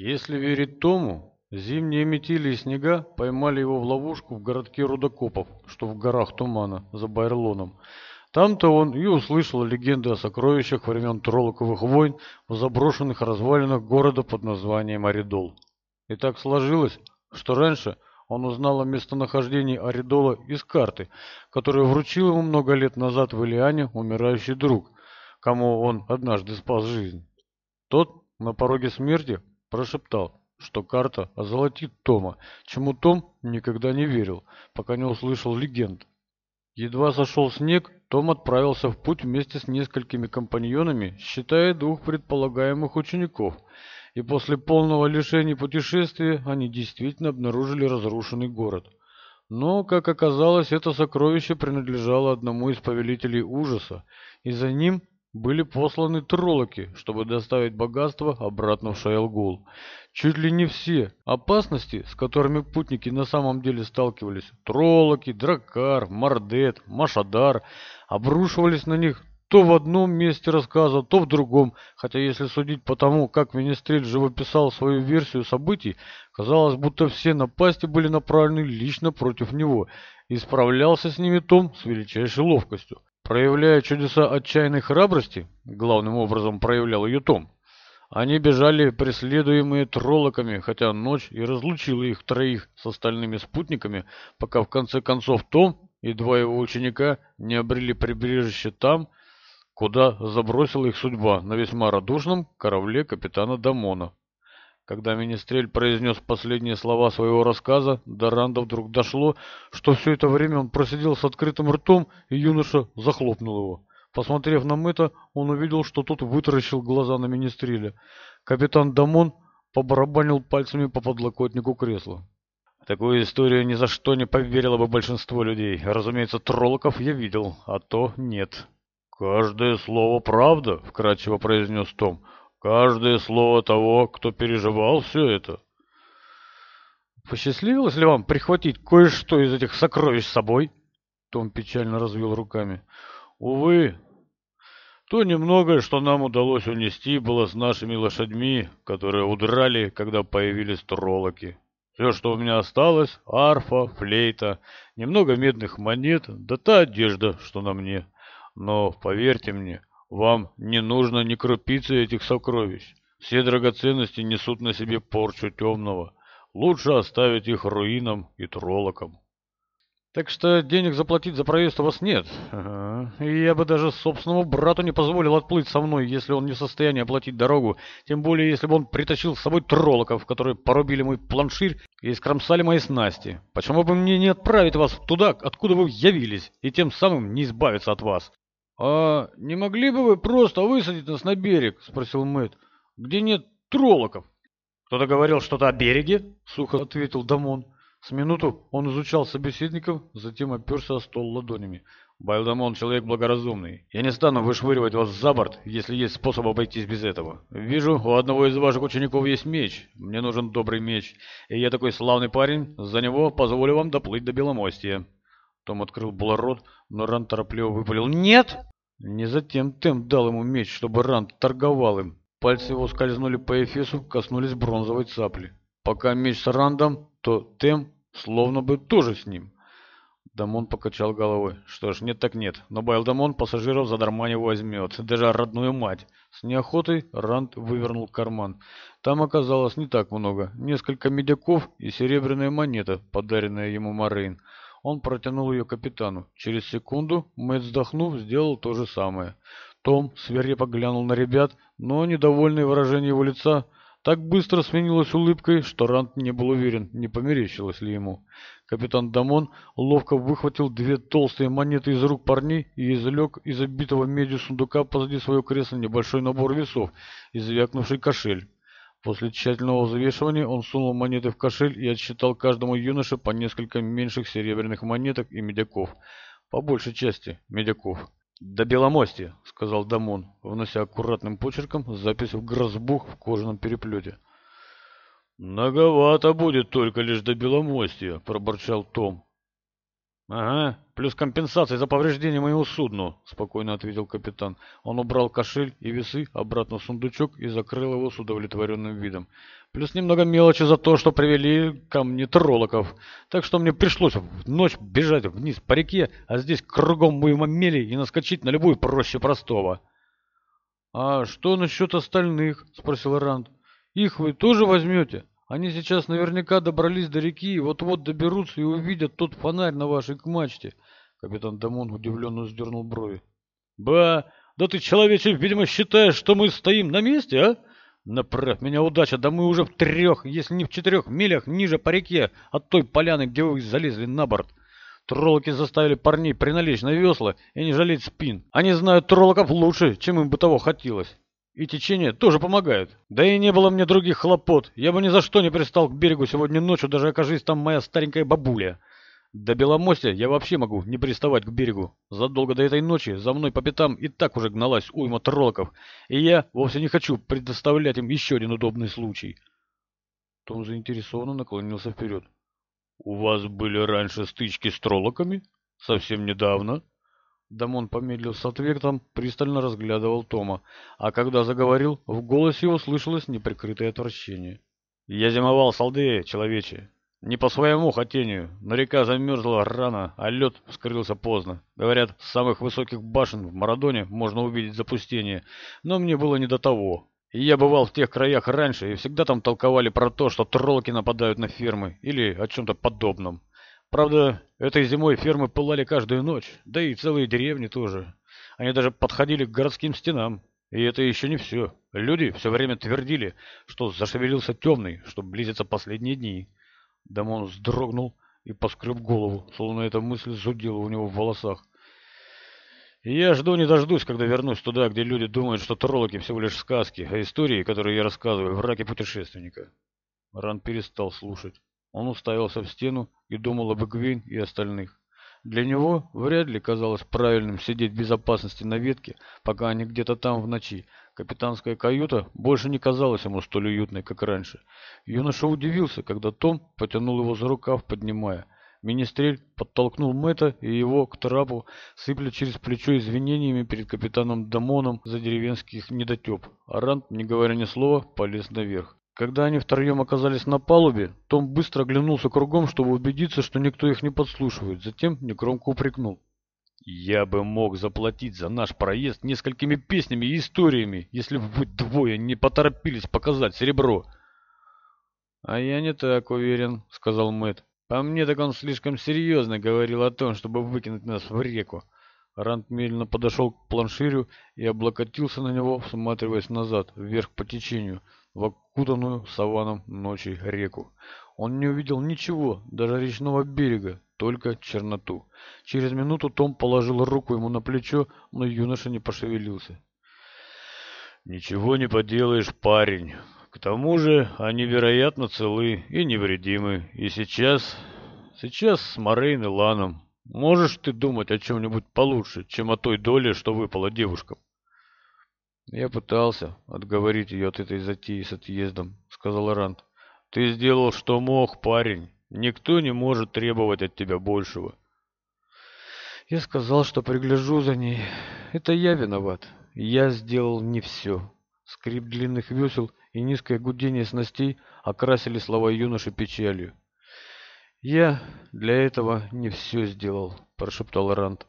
Если верить Тому, зимние метели и снега поймали его в ловушку в городке Рудокопов, что в горах Тумана, за Байрлоном. Там-то он и услышал легенды о сокровищах времен троллоковых войн в заброшенных развалинах города под названием Аридол. И так сложилось, что раньше он узнал о местонахождении Аридола из карты, которую вручил ему много лет назад в Илиане умирающий друг, кому он однажды спас жизнь. Тот на пороге смерти прошептал, что карта озолотит Тома, чему Том никогда не верил, пока не услышал легенд. Едва сошел снег, Том отправился в путь вместе с несколькими компаньонами, считая двух предполагаемых учеников, и после полного лишения путешествия они действительно обнаружили разрушенный город. Но, как оказалось, это сокровище принадлежало одному из повелителей ужаса, и за ним были посланы троллоки, чтобы доставить богатство обратно в Шайлгул. Чуть ли не все опасности, с которыми путники на самом деле сталкивались, троллоки, дракар, мордет, машадар, обрушивались на них то в одном месте рассказа, то в другом, хотя если судить по тому, как Министрель живописал свою версию событий, казалось, будто все напасти были направлены лично против него, и справлялся с ними Том с величайшей ловкостью. Проявляя чудеса отчаянной храбрости, главным образом проявлял ее Том, они бежали преследуемые троллоками, хотя ночь и разлучила их троих с остальными спутниками, пока в конце концов Том и два его ученика не обрели прибежище там, куда забросила их судьба на весьма радушном корабле капитана Дамона. Когда министрель произнес последние слова своего рассказа, до Ранда вдруг дошло, что все это время он просидел с открытым ртом, и юноша захлопнул его. Посмотрев на Мэтта, он увидел, что тот вытаращил глаза на министреля. Капитан Дамон побарабанил пальцами по подлокотнику кресла. Такую историю ни за что не поверило бы большинство людей. Разумеется, троллоков я видел, а то нет. «Каждое слово правда», — вкратчиво произнес Том каждое слово того, кто переживал все это. Посчастливилось ли вам прихватить кое-что из этих сокровищ с собой? Том печально развел руками. Увы, то немногое, что нам удалось унести, было с нашими лошадьми, которые удрали, когда появились троллоки. Все, что у меня осталось, арфа, флейта, немного медных монет, да та одежда, что на мне. Но, поверьте мне, вам не нужно ни крупицы этих сокровищ. Все драгоценности несут на себе порчу темного. Лучше оставить их руинам и троллокам. Так что денег заплатить за проезд у вас нет. И я бы даже собственному брату не позволил отплыть со мной, если он не в состоянии оплатить дорогу. Тем более, если бы он притащил с собой троллоков, которые порубили мой планширь и скромсали мои снасти. Почему бы мне не отправить вас туда, откуда вы явились, и тем самым не избавиться от вас? А не могли бы вы просто высадить нас на берег? Спросил Мэтт. Где нет троллоков? Кто-то говорил что-то о береге? Сухо ответил Дамон. С минуту он изучал собеседников, затем оперся о стол ладонями. «Байлдамон — человек благоразумный. Я не стану вышвыривать вас за борт, если есть способ обойтись без этого. Вижу, у одного из ваших учеников есть меч. Мне нужен добрый меч. И я такой славный парень, за него позволю вам доплыть до Беломостия». Том открыл было рот, но Ран торопливо выпалил «Нет!» Не затем Тем дал ему меч, чтобы Ран торговал им. Пальцы его скользнули по эфесу, коснулись бронзовой цапли. Пока меч с Рандом, то Тем словно бы тоже с ним. Дамон покачал головой. Что ж, нет так нет. Но Байлдамон пассажиров задарма не возьмет. Даже родную мать. С неохотой Ранд вывернул карман. Там оказалось не так много. Несколько медяков и серебряная монета, подаренная ему Морейн. Он протянул ее капитану. Через секунду Мэтт, вздохнув, сделал то же самое. Том свирепо глянул на ребят, но недовольное выражение его лица так быстро сменилось улыбкой, что Рант не был уверен, не померещилось ли ему. Капитан Дамон ловко выхватил две толстые монеты из рук парней и извлек из обитого медью сундука позади своего кресла небольшой набор весов и звякнувший кошель. После тщательного взвешивания он сунул монеты в кошель и отсчитал каждому юноше по несколько меньших серебряных монеток и медяков. По большей части медяков. «До беломостия», — сказал Дамон, внося аккуратным почерком запись в грозбух в кожаном переплете. «Многовато будет только лишь до беломостия», — проборчал Том. «Ага, плюс компенсация за повреждение моего судна», — спокойно ответил капитан. Он убрал кошель и весы обратно в сундучок и закрыл его с удовлетворенным видом. «Плюс немного мелочи за то, что привели ко мне троллоков. Так что мне пришлось в ночь бежать вниз по реке, а здесь кругом буйма мели и наскочить на любую проще простого». «А что насчет остальных?» — спросил Ранд. «Их вы тоже возьмете?» Они сейчас наверняка добрались до реки и вот-вот доберутся и увидят тот фонарь на вашей мачте. Капитан Дамон удивленно сдернул брови. «Ба! Да ты, человече, видимо, считаешь, что мы стоим на месте, а? Направь меня удача, да мы уже в трех, если не в четырех милях ниже по реке от той поляны, где вы залезли на борт. Троллоки заставили парней приналечь на весла и не жалеть спин. Они знают троллоков лучше, чем им бы того хотелось» и течение тоже помогают. Да и не было мне других хлопот. Я бы ни за что не пристал к берегу сегодня ночью, даже окажись там моя старенькая бабуля. До Беломостя я вообще могу не приставать к берегу. Задолго до этой ночи за мной по пятам и так уже гналась уйма троллоков, и я вовсе не хочу предоставлять им еще один удобный случай. Том заинтересованно наклонился вперед. «У вас были раньше стычки с троллоками? Совсем недавно?» Дамон помедлил с ответом, пристально разглядывал Тома, а когда заговорил, в голосе его слышалось неприкрытое отвращение. «Я зимовал с Алдеи, человече. Не по своему хотению, но река замерзла рано, а лед вскрылся поздно. Говорят, с самых высоких башен в Марадоне можно увидеть запустение, но мне было не до того. И я бывал в тех краях раньше, и всегда там толковали про то, что троллки нападают на фермы или о чем-то подобном. Правда, этой зимой фермы пылали каждую ночь, да и целые деревни тоже. Они даже подходили к городским стенам. И это еще не все. Люди все время твердили, что зашевелился темный, что близятся последние дни. Дамон вздрогнул и поскреб голову, словно эта мысль зудела у него в волосах. Я жду не дождусь, когда вернусь туда, где люди думают, что троллоки всего лишь сказки, а истории, которые я рассказываю, враги путешественника. Ран перестал слушать. Он уставился в стену и думал об Игвейн и остальных. Для него вряд ли казалось правильным сидеть в безопасности на ветке, пока они где-то там в ночи. Капитанская каюта больше не казалась ему столь уютной, как раньше. Юноша удивился, когда Том потянул его за рукав, поднимая. Министрель подтолкнул Мэтта и его к трапу, сыпля через плечо извинениями перед капитаном Дамоном за деревенских недотеп. Арант, не говоря ни слова, полез наверх. Когда они втроем оказались на палубе, Том быстро оглянулся кругом, чтобы убедиться, что никто их не подслушивает, затем негромко упрекнул. «Я бы мог заплатить за наш проезд несколькими песнями и историями, если бы вы двое не поторопились показать серебро!» «А я не так уверен», — сказал Мэтт. «По мне так он слишком серьезно говорил о том, чтобы выкинуть нас в реку». Ранд медленно подошел к планширю и облокотился на него, всматриваясь назад, вверх по течению в окутанную саваном ночи реку. Он не увидел ничего, даже речного берега, только черноту. Через минуту Том положил руку ему на плечо, но юноша не пошевелился. «Ничего не поделаешь, парень. К тому же они, вероятно, целы и невредимы. И сейчас... сейчас с Морейн и Ланом. Можешь ты думать о чем-нибудь получше, чем о той доле, что выпала девушкам?» Я пытался отговорить ее от этой затеи с отъездом, сказал Рант. Ты сделал, что мог, парень. Никто не может требовать от тебя большего. Я сказал, что пригляжу за ней. Это я виноват. Я сделал не все. Скрип длинных весел и низкое гудение снастей окрасили слова юноши печалью. «Я для этого не все сделал», — прошептал Ранд.